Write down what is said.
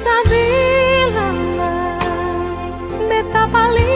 bisa bilang betapa paling